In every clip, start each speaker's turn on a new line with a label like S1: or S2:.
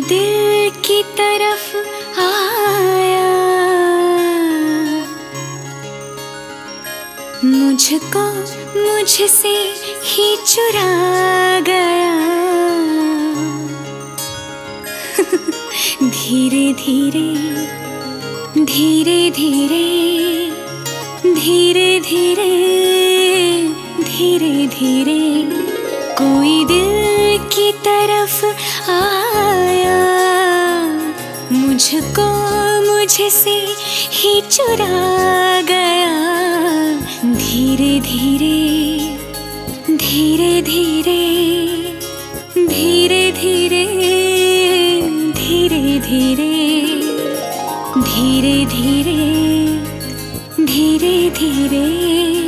S1: दिल की तरफ़ आया। मुझको मुझसे ही चुरा गया। धीरे धीरे धीरे धीरे धीरे धीरे धीरे धीरे कोई दिल से ही चुरा गया। धीरे धीरे धीरे धीरे धीरे धीरे धीरे धीरे धीरे धीरे धीरे धीरे।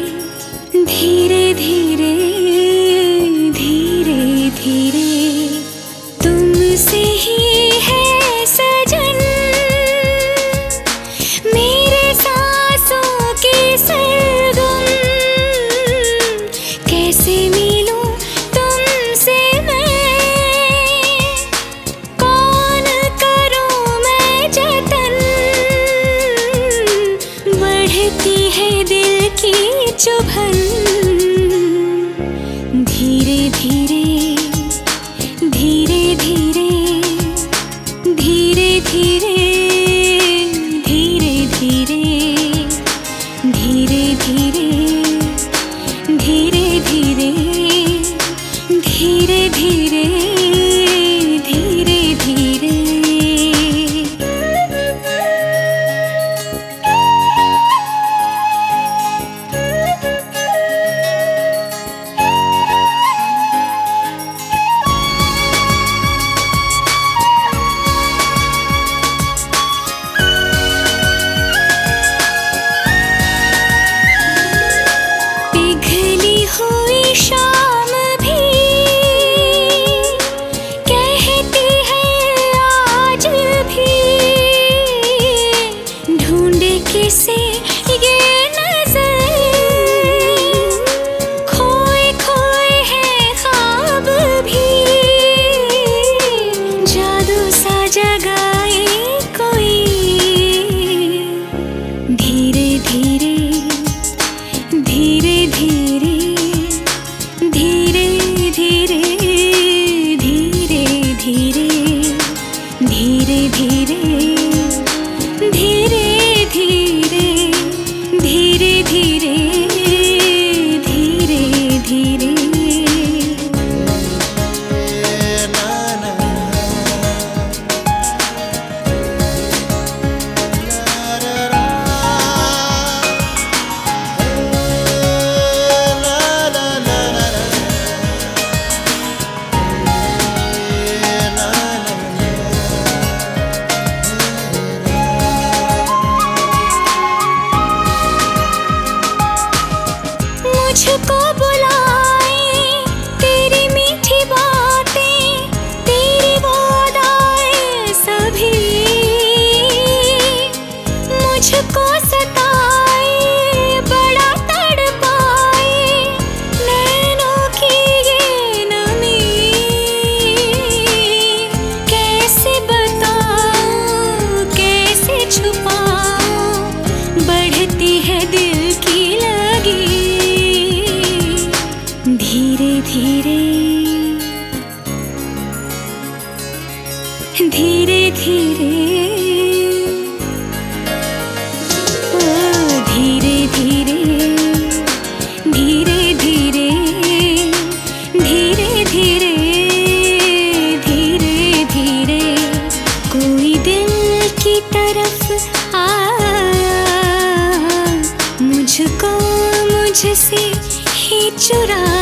S1: धीरे धीरे। धीरे धीरे। धीरे धीरे। धीरे धीरे। धीरे धीरे। कोई दिल की तरफ़ आया। मुझको मुझसे ही चुरा